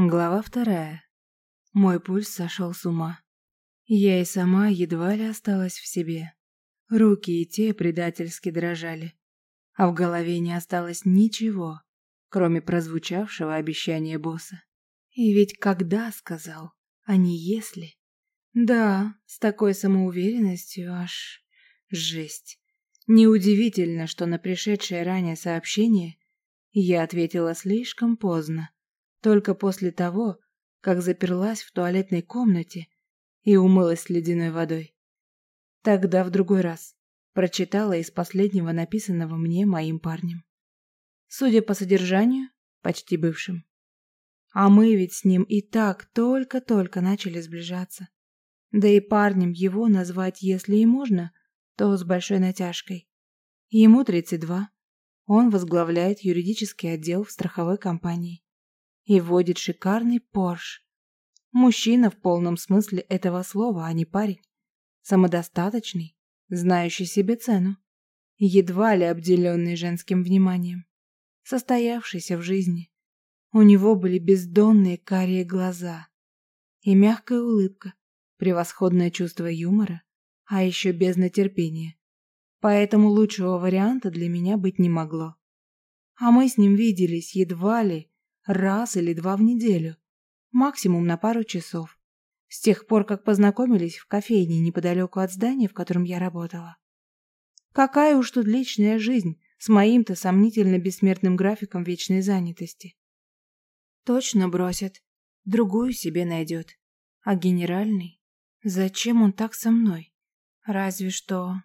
Глава вторая. Мой пульс сошел с ума. Я и сама едва ли осталась в себе. Руки и те предательски дрожали. А в голове не осталось ничего, кроме прозвучавшего обещания босса. И ведь когда сказал, а не если. Да, с такой самоуверенностью аж жесть. Неудивительно, что на пришедшее ранее сообщение я ответила слишком поздно только после того, как заперлась в туалетной комнате и умылась ледяной водой. Тогда в другой раз прочитала из последнего написанного мне моим парнем. Судя по содержанию, почти бывшим. А мы ведь с ним и так только-только начали сближаться. Да и парнем его назвать, если и можно, то с большой натяжкой. Ему 32. Он возглавляет юридический отдел в страховой компании и водит шикарный Порш. Мужчина в полном смысле этого слова, а не парень. Самодостаточный, знающий себе цену. Едва ли обделенный женским вниманием. Состоявшийся в жизни. У него были бездонные карие глаза. И мягкая улыбка, превосходное чувство юмора, а еще бездна терпения. Поэтому лучшего варианта для меня быть не могло. А мы с ним виделись едва ли раз или два в неделю, максимум на пару часов. С тех пор, как познакомились в кофейне неподалеку от здания, в котором я работала. Какая уж тут личная жизнь с моим-то сомнительно бессмертным графиком вечной занятости. Точно бросит, другую себе найдет. А генеральный? Зачем он так со мной? Разве что...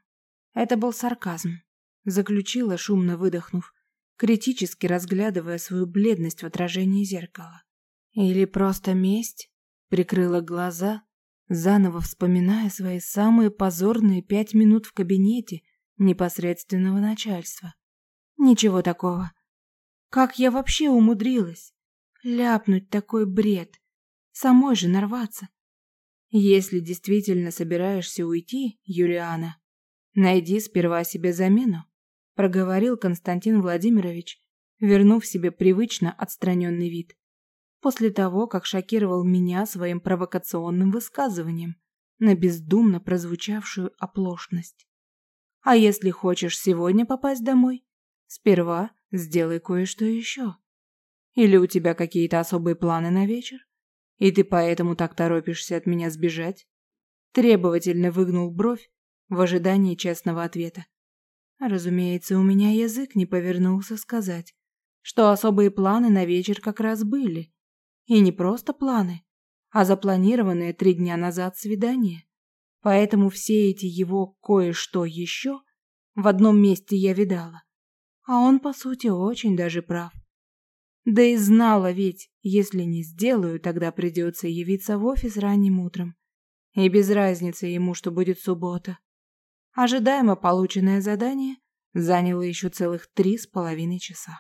Это был сарказм. Заключила, шумно выдохнув, критически разглядывая свою бледность в отражении зеркала. Или просто месть? Прикрыла глаза, заново вспоминая свои самые позорные пять минут в кабинете непосредственного начальства. Ничего такого. Как я вообще умудрилась ляпнуть такой бред? Самой же нарваться. Если действительно собираешься уйти, Юлиана, найди сперва себе замену проговорил Константин Владимирович, вернув себе привычно отстраненный вид. После того, как шокировал меня своим провокационным высказыванием на бездумно прозвучавшую оплошность. А если хочешь сегодня попасть домой, сперва сделай кое-что еще. Или у тебя какие-то особые планы на вечер? И ты поэтому так торопишься от меня сбежать? Требовательно выгнул бровь в ожидании честного ответа. Разумеется, у меня язык не повернулся сказать, что особые планы на вечер как раз были. И не просто планы, а запланированные три дня назад свидание. Поэтому все эти его кое-что еще в одном месте я видала. А он, по сути, очень даже прав. Да и знала ведь, если не сделаю, тогда придется явиться в офис ранним утром. И без разницы ему, что будет суббота. Ожидаемо полученное задание заняло еще целых три с половиной часа.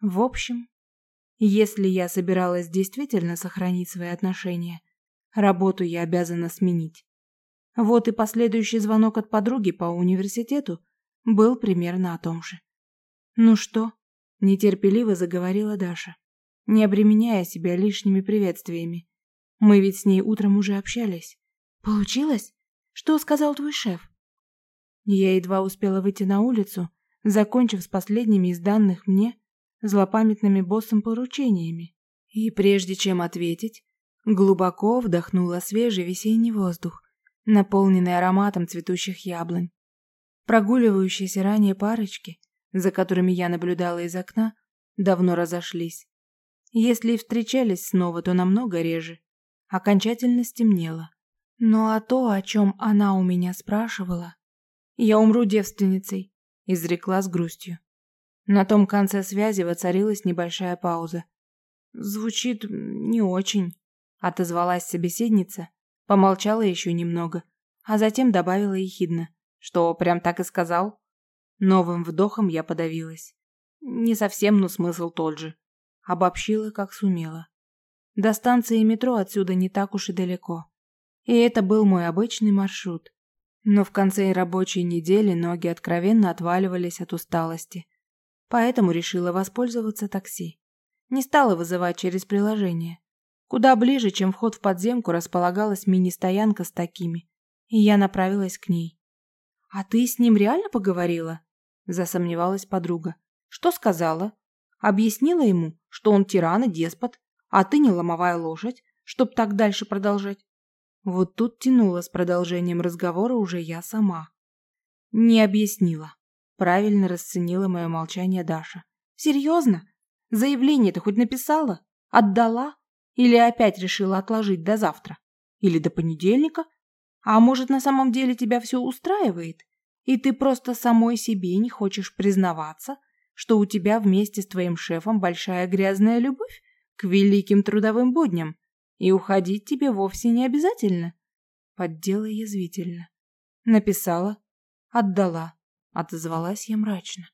В общем, если я собиралась действительно сохранить свои отношения, работу я обязана сменить. Вот и последующий звонок от подруги по университету был примерно о том же. «Ну что?» – нетерпеливо заговорила Даша, не обременяя себя лишними приветствиями. «Мы ведь с ней утром уже общались. Получилось? Что сказал твой шеф?» Я едва успела выйти на улицу, закончив с последними из данных мне злопамятными боссом поручениями. И прежде чем ответить, глубоко вдохнула свежий весенний воздух, наполненный ароматом цветущих яблонь. Прогуливающиеся ранее парочки, за которыми я наблюдала из окна, давно разошлись. Если и встречались снова, то намного реже. Окончательно стемнело. Ну а то, о чем она у меня спрашивала, «Я умру девственницей», — изрекла с грустью. На том конце связи воцарилась небольшая пауза. «Звучит не очень», — отозвалась собеседница, помолчала еще немного, а затем добавила ехидно. «Что, прям так и сказал?» Новым вдохом я подавилась. Не совсем, но смысл тот же. Обобщила, как сумела. До станции метро отсюда не так уж и далеко. И это был мой обычный маршрут. Но в конце рабочей недели ноги откровенно отваливались от усталости. Поэтому решила воспользоваться такси. Не стала вызывать через приложение. Куда ближе, чем вход в подземку, располагалась мини-стоянка с такими, и я направилась к ней. «А ты с ним реально поговорила?» – засомневалась подруга. «Что сказала?» «Объяснила ему, что он тиран и деспот, а ты не ломовая лошадь, чтоб так дальше продолжать?» Вот тут тянула с продолжением разговора уже я сама. «Не объяснила», – правильно расценила мое молчание Даша. «Серьезно? Заявление-то хоть написала? Отдала?» Или опять решила отложить до завтра? Или до понедельника? А может, на самом деле тебя все устраивает, и ты просто самой себе не хочешь признаваться, что у тебя вместе с твоим шефом большая грязная любовь к великим трудовым будням, и уходить тебе вовсе не обязательно? Поддела язвительно. Написала, отдала, отозвалась я мрачно.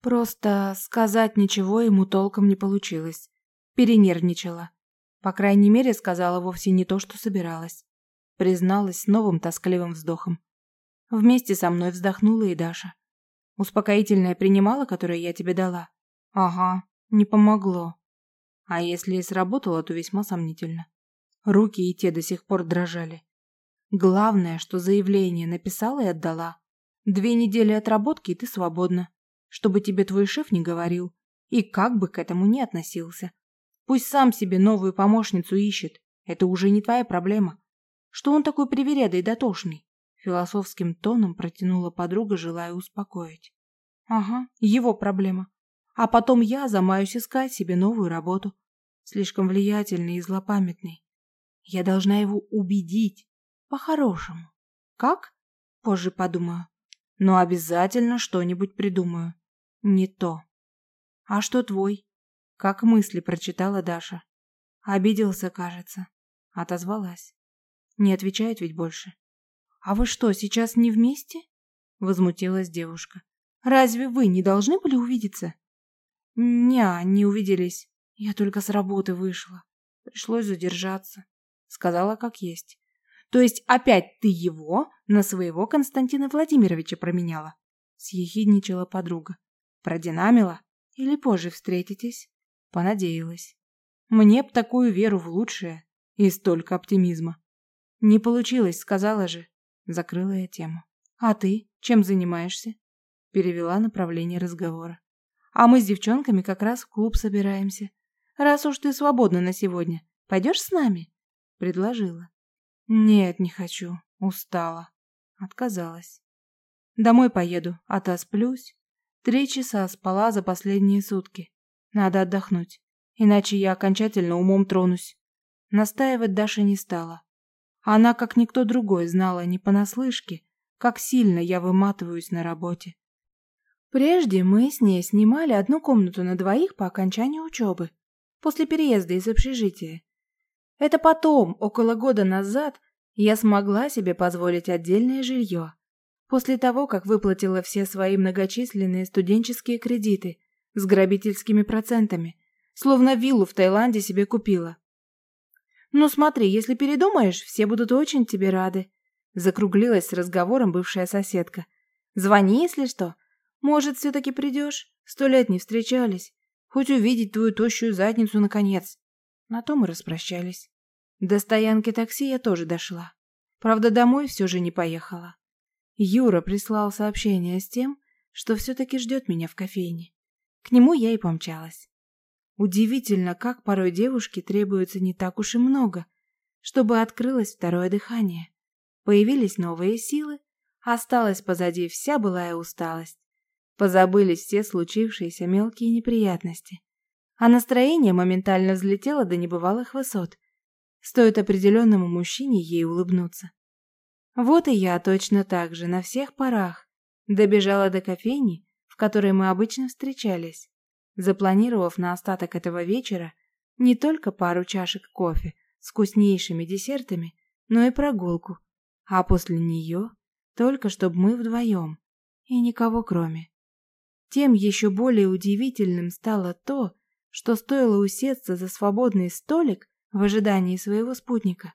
Просто сказать ничего ему толком не получилось. Перенервничала. По крайней мере, сказала вовсе не то, что собиралась. Призналась с новым тоскливым вздохом. Вместе со мной вздохнула и Даша. Успокоительное принимала, которое я тебе дала? Ага, не помогло. А если и сработало, то весьма сомнительно. Руки и те до сих пор дрожали. Главное, что заявление написала и отдала. Две недели отработки, и ты свободна. Чтобы тебе твой шеф не говорил. И как бы к этому ни относился. Пусть сам себе новую помощницу ищет. Это уже не твоя проблема. Что он такой привередый и дотошный? Философским тоном протянула подруга, желая успокоить. Ага, его проблема. А потом я замаюсь искать себе новую работу. Слишком влиятельный и злопамятный. Я должна его убедить. По-хорошему. Как? Позже подумаю. Но обязательно что-нибудь придумаю. Не то. А что твой? Как мысли прочитала Даша. Обиделся, кажется. Отозвалась. Не отвечает ведь больше. «А вы что, сейчас не вместе?» Возмутилась девушка. «Разве вы не должны были увидеться?» «Не, не увиделись. Я только с работы вышла. Пришлось задержаться». Сказала как есть. «То есть опять ты его на своего Константина Владимировича променяла?» Съехидничала подруга. «Продинамила? Или позже встретитесь?» Понадеялась. Мне б такую веру в лучшее и столько оптимизма. Не получилось, сказала же. Закрыла я тему. А ты чем занимаешься? Перевела направление разговора. А мы с девчонками как раз в клуб собираемся. Раз уж ты свободна на сегодня, пойдешь с нами? Предложила. Нет, не хочу. Устала. Отказалась. Домой поеду, отосплюсь. Три часа спала за последние сутки. Надо отдохнуть, иначе я окончательно умом тронусь. Настаивать Даша не стала. Она, как никто другой, знала не понаслышке, как сильно я выматываюсь на работе. Прежде мы с ней снимали одну комнату на двоих по окончании учебы, после переезда из общежития. Это потом, около года назад, я смогла себе позволить отдельное жилье. После того, как выплатила все свои многочисленные студенческие кредиты с грабительскими процентами, словно виллу в Таиланде себе купила. «Ну смотри, если передумаешь, все будут очень тебе рады», закруглилась с разговором бывшая соседка. «Звони, если что. Может, все-таки придешь? Сто лет не встречались. Хоть увидеть твою тощую задницу наконец». На то мы распрощались. До стоянки такси я тоже дошла. Правда, домой все же не поехала. Юра прислал сообщение с тем, что все-таки ждет меня в кофейне. К нему я и помчалась. Удивительно, как порой девушке требуется не так уж и много, чтобы открылось второе дыхание. Появились новые силы, осталась позади вся былая усталость. Позабылись все случившиеся мелкие неприятности. А настроение моментально взлетело до небывалых высот. Стоит определенному мужчине ей улыбнуться. Вот и я точно так же, на всех парах, добежала до кофейни в которой мы обычно встречались, запланировав на остаток этого вечера не только пару чашек кофе с вкуснейшими десертами, но и прогулку, а после нее только чтобы мы вдвоем и никого кроме. Тем еще более удивительным стало то, что стоило усесться за свободный столик в ожидании своего спутника.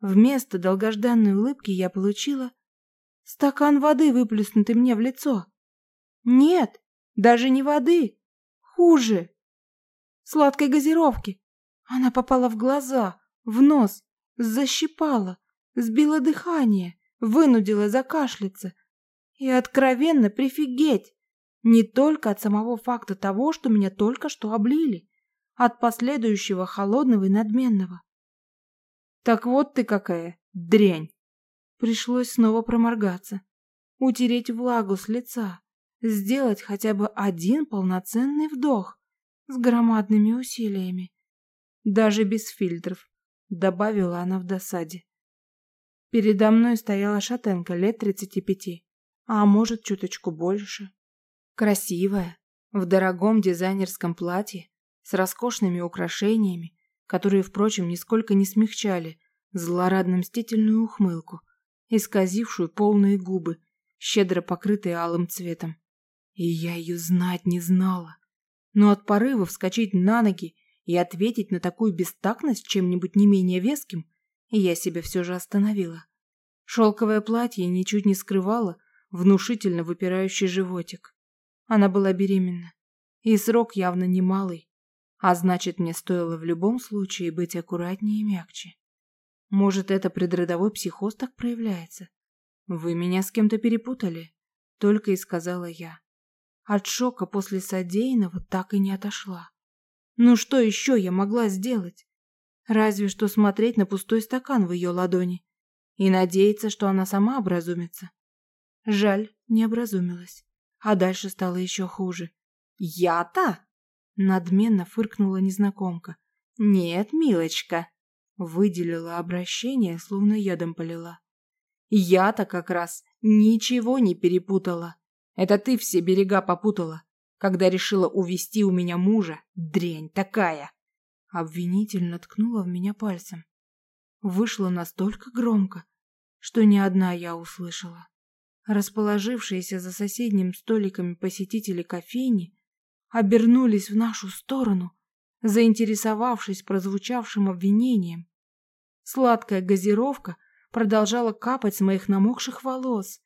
Вместо долгожданной улыбки я получила стакан воды, выплеснутый мне в лицо. Нет, даже не воды. Хуже. Сладкой газировки. Она попала в глаза, в нос, защипала, сбила дыхание, вынудила закашляться. И откровенно прифигеть! Не только от самого факта того, что меня только что облили, от последующего холодного и надменного. Так вот ты какая, дрянь! Пришлось снова проморгаться, утереть влагу с лица, сделать хотя бы один полноценный вдох с громадными усилиями. Даже без фильтров, добавила она в досаде. Передо мной стояла шатенка лет тридцати пяти, а может, чуточку больше. Красивая, в дорогом дизайнерском платье, с роскошными украшениями, которые, впрочем, нисколько не смягчали злорадно-мстительную ухмылку, исказившую полные губы, щедро покрытые алым цветом. И я ее знать не знала. Но от порыва вскочить на ноги и ответить на такую бестактность чем-нибудь не менее веским я себя все же остановила. Шелковое платье ничуть не скрывало внушительно выпирающий животик. Она была беременна, и срок явно немалый, а значит, мне стоило в любом случае быть аккуратнее и мягче. Может, это предродовой психоз так проявляется? Вы меня с кем-то перепутали, только и сказала я. От шока после содеянного так и не отошла. Ну что еще я могла сделать? Разве что смотреть на пустой стакан в ее ладони и надеяться, что она сама образумится. Жаль, не образумилась. А дальше стало еще хуже. «Я-то?» — надменно фыркнула незнакомка. «Нет, милочка», — выделила обращение, словно ядом полила. «Я-то как раз ничего не перепутала. Это ты все берега попутала, когда решила увести у меня мужа, дрянь такая!» Обвинительно ткнула в меня пальцем. Вышло настолько громко, что ни одна я услышала. Расположившиеся за соседним столиками посетители кофейни обернулись в нашу сторону, заинтересовавшись прозвучавшим обвинением. Сладкая газировка продолжала капать с моих намокших волос,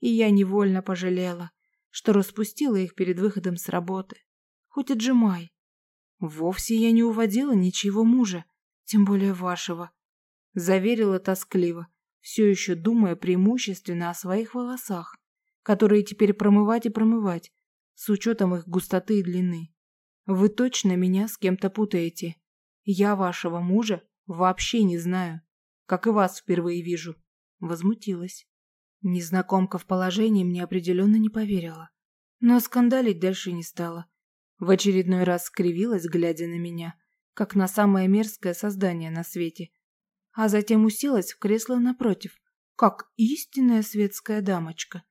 и я невольно пожалела, что распустила их перед выходом с работы. Хоть отжимай. Вовсе я не уводила ничего мужа, тем более вашего. Заверила тоскливо, все еще думая преимущественно о своих волосах, которые теперь промывать и промывать, с учетом их густоты и длины. Вы точно меня с кем-то путаете. Я вашего мужа вообще не знаю, как и вас впервые вижу. Возмутилась. Незнакомка в положении мне определенно не поверила. Но скандалить дальше не стала. В очередной раз скривилась, глядя на меня, как на самое мерзкое создание на свете, а затем уселась в кресло напротив, как истинная светская дамочка.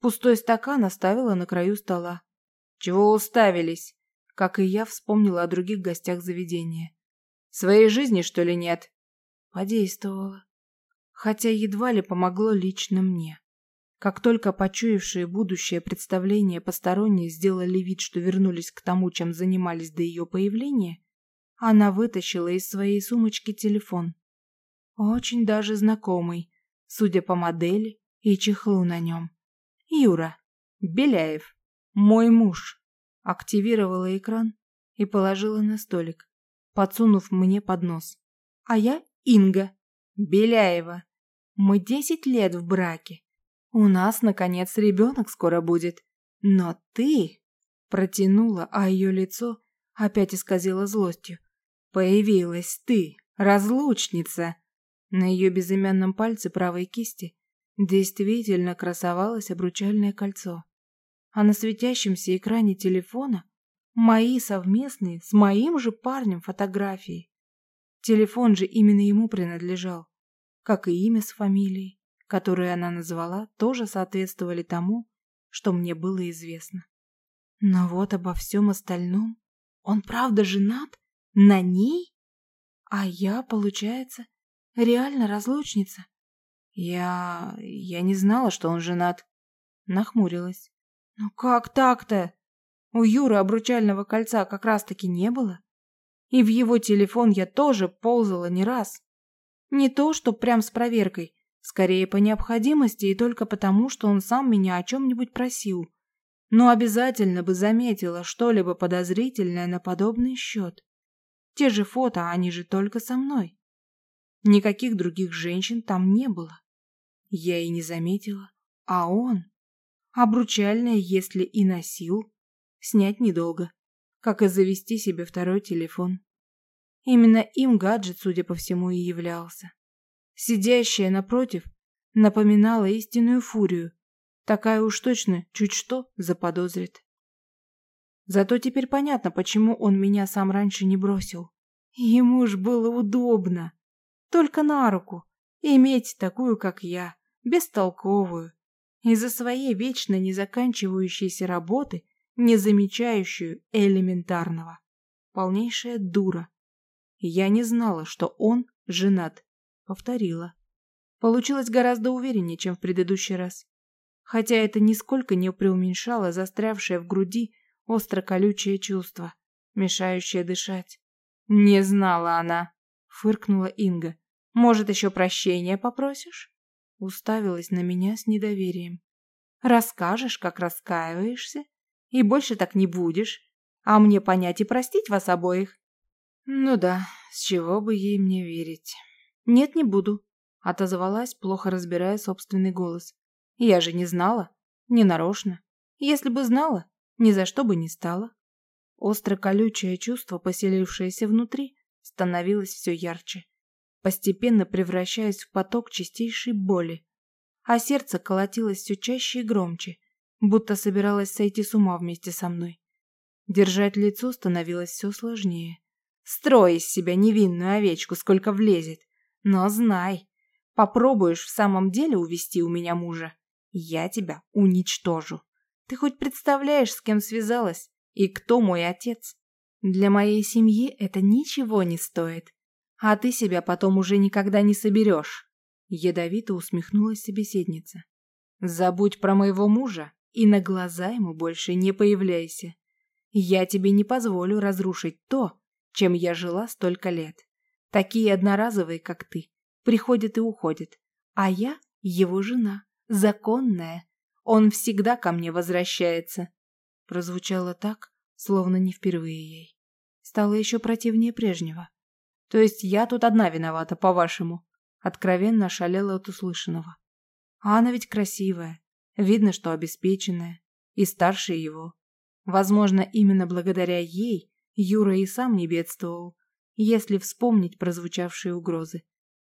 Пустой стакан оставила на краю стола. «Чего уставились?» Как и я вспомнила о других гостях заведения. «Своей жизни, что ли, нет?» Подействовала. Хотя едва ли помогло лично мне. Как только почуявшие будущее представление посторонние сделали вид, что вернулись к тому, чем занимались до ее появления, она вытащила из своей сумочки телефон. Очень даже знакомый, судя по модели и чехлу на нем. Юра. Беляев. Мой муж. Активировала экран и положила на столик, подсунув мне под нос. А я Инга. Беляева. Мы десять лет в браке. У нас, наконец, ребенок скоро будет. Но ты... Протянула, а ее лицо опять исказило злостью. Появилась ты, разлучница. На ее безымянном пальце правой кисти действительно красовалось обручальное кольцо. А на светящемся экране телефона мои совместные с моим же парнем фотографии. Телефон же именно ему принадлежал, как и имя с фамилией, которое она назвала, тоже соответствовали тому, что мне было известно. Но вот обо всем остальном он правда женат? На ней? А я, получается, Реально разлучница? Я... я не знала, что он женат. Нахмурилась. Ну как так-то? У Юры обручального кольца как раз-таки не было. И в его телефон я тоже ползала не раз. Не то, что прям с проверкой, скорее по необходимости и только потому, что он сам меня о чем-нибудь просил. Но обязательно бы заметила что-либо подозрительное на подобный счет. Те же фото, они же только со мной. Никаких других женщин там не было. Я и не заметила. А он? Обручальное, если и носил, снять недолго, как и завести себе второй телефон. Именно им гаджет, судя по всему, и являлся. Сидящая напротив напоминала истинную фурию. Такая уж точно чуть что заподозрит. Зато теперь понятно, почему он меня сам раньше не бросил. Ему ж было удобно. Только на руку. Иметь такую, как я, бестолковую. Из-за своей вечно не заканчивающейся работы, не замечающую элементарного. Полнейшая дура. Я не знала, что он женат. Повторила. Получилось гораздо увереннее, чем в предыдущий раз. Хотя это нисколько не преуменьшало застрявшее в груди остро-колючее чувство, мешающее дышать. «Не знала она», — фыркнула Инга. «Может, еще прощения попросишь?» Уставилась на меня с недоверием. «Расскажешь, как раскаиваешься, и больше так не будешь, а мне понять и простить вас обоих?» «Ну да, с чего бы ей мне верить?» «Нет, не буду», — отозвалась, плохо разбирая собственный голос. «Я же не знала. Не нарочно. Если бы знала, ни за что бы не стала». Остро-колючее чувство, поселившееся внутри, становилось все ярче, постепенно превращаясь в поток чистейшей боли. А сердце колотилось все чаще и громче, будто собиралось сойти с ума вместе со мной. Держать лицо становилось все сложнее. Строй из себя невинную овечку, сколько влезет. Но знай, попробуешь в самом деле увести у меня мужа, я тебя уничтожу. Ты хоть представляешь, с кем связалась и кто мой отец? Для моей семьи это ничего не стоит. А ты себя потом уже никогда не соберешь. Ядовито усмехнулась собеседница. Забудь про моего мужа и на глаза ему больше не появляйся. Я тебе не позволю разрушить то, чем я жила столько лет. Такие одноразовые, как ты, приходят и уходят. А я его жена, законная. Он всегда ко мне возвращается. Прозвучало так, словно не впервые ей. Стало еще противнее прежнего. То есть я тут одна виновата, по-вашему? Откровенно ошалела от услышанного. А она ведь красивая. Видно, что обеспеченная. И старше его. Возможно, именно благодаря ей Юра и сам не бедствовал если вспомнить прозвучавшие угрозы.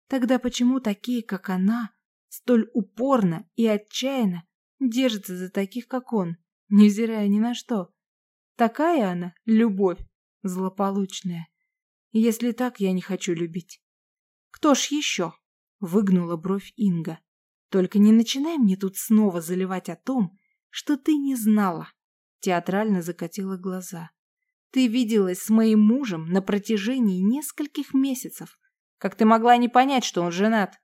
Тогда почему такие, как она, столь упорно и отчаянно держатся за таких, как он, невзирая ни на что? Такая она, любовь, злополучная. Если так, я не хочу любить. Кто ж еще? Выгнула бровь Инга. Только не начинай мне тут снова заливать о том, что ты не знала. Театрально закатила глаза. Ты виделась с моим мужем на протяжении нескольких месяцев. Как ты могла не понять, что он женат?»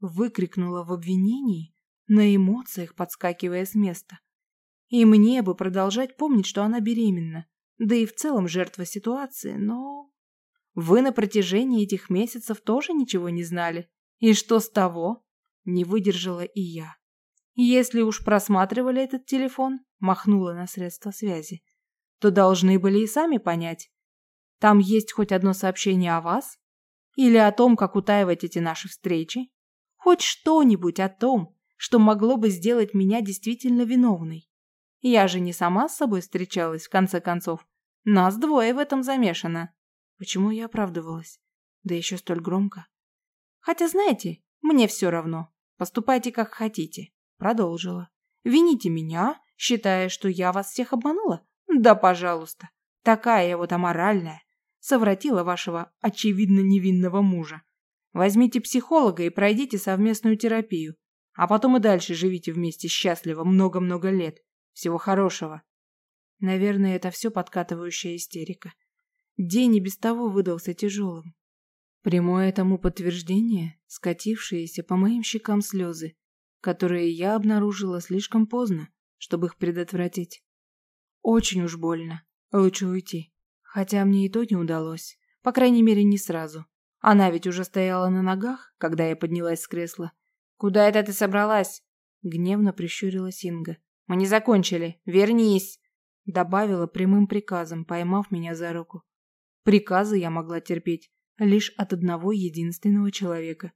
Выкрикнула в обвинении, на эмоциях подскакивая с места. И мне бы продолжать помнить, что она беременна, да и в целом жертва ситуации, но... Вы на протяжении этих месяцев тоже ничего не знали. И что с того? Не выдержала и я. Если уж просматривали этот телефон, махнула на средства связи, то должны были и сами понять. Там есть хоть одно сообщение о вас? Или о том, как утаивать эти наши встречи? Хоть что-нибудь о том, что могло бы сделать меня действительно виновной. Я же не сама с собой встречалась, в конце концов. Нас двое в этом замешано. Почему я оправдывалась? Да еще столь громко. Хотя, знаете, мне все равно. Поступайте, как хотите. Продолжила. Вините меня, считая, что я вас всех обманула. Да, пожалуйста. Такая я вот аморальная. Совратила вашего очевидно невинного мужа. Возьмите психолога и пройдите совместную терапию. А потом и дальше живите вместе счастливо много-много лет. Всего хорошего. Наверное, это все подкатывающая истерика. День и без того выдался тяжелым. Прямое тому подтверждение – скатившиеся по моим щекам слезы, которые я обнаружила слишком поздно, чтобы их предотвратить. Очень уж больно. Лучше уйти. Хотя мне и то не удалось. По крайней мере, не сразу. Она ведь уже стояла на ногах, когда я поднялась с кресла. «Куда это ты собралась?» Гневно прищурилась Инга. «Мы не закончили. Вернись!» Добавила прямым приказом, поймав меня за руку. Приказы я могла терпеть лишь от одного единственного человека.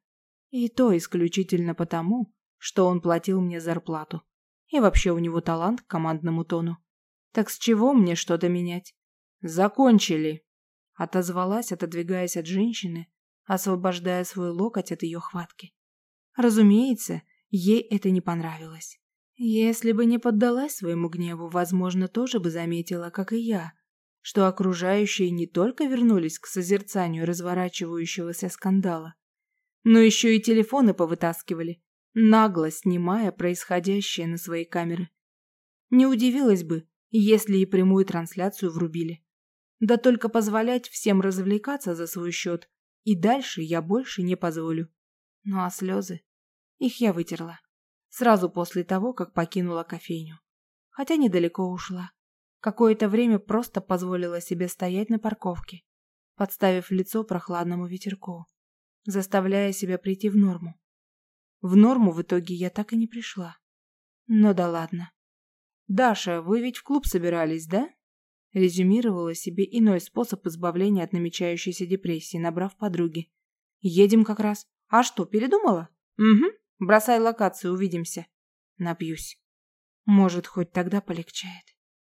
И то исключительно потому, что он платил мне зарплату. И вообще у него талант к командному тону. Так с чего мне что-то менять? Закончили. Отозвалась, отодвигаясь от женщины, освобождая свой локоть от ее хватки. Разумеется, ей это не понравилось. Если бы не поддалась своему гневу, возможно, тоже бы заметила, как и я, что окружающие не только вернулись к созерцанию разворачивающегося скандала, но еще и телефоны повытаскивали, нагло снимая происходящее на свои камеры. Не удивилась бы, если и прямую трансляцию врубили. Да только позволять всем развлекаться за свой счет и дальше я больше не позволю. Ну а слезы? Их я вытерла. Сразу после того, как покинула кофейню. Хотя недалеко ушла. Какое-то время просто позволила себе стоять на парковке, подставив лицо прохладному ветерку, заставляя себя прийти в норму. В норму в итоге я так и не пришла. Но да ладно. «Даша, вы ведь в клуб собирались, да?» Резюмировала себе иной способ избавления от намечающейся депрессии, набрав подруги. «Едем как раз. А что, передумала?» «Угу. Бросай локацию, увидимся». Напьюсь. Может, хоть тогда полегчает.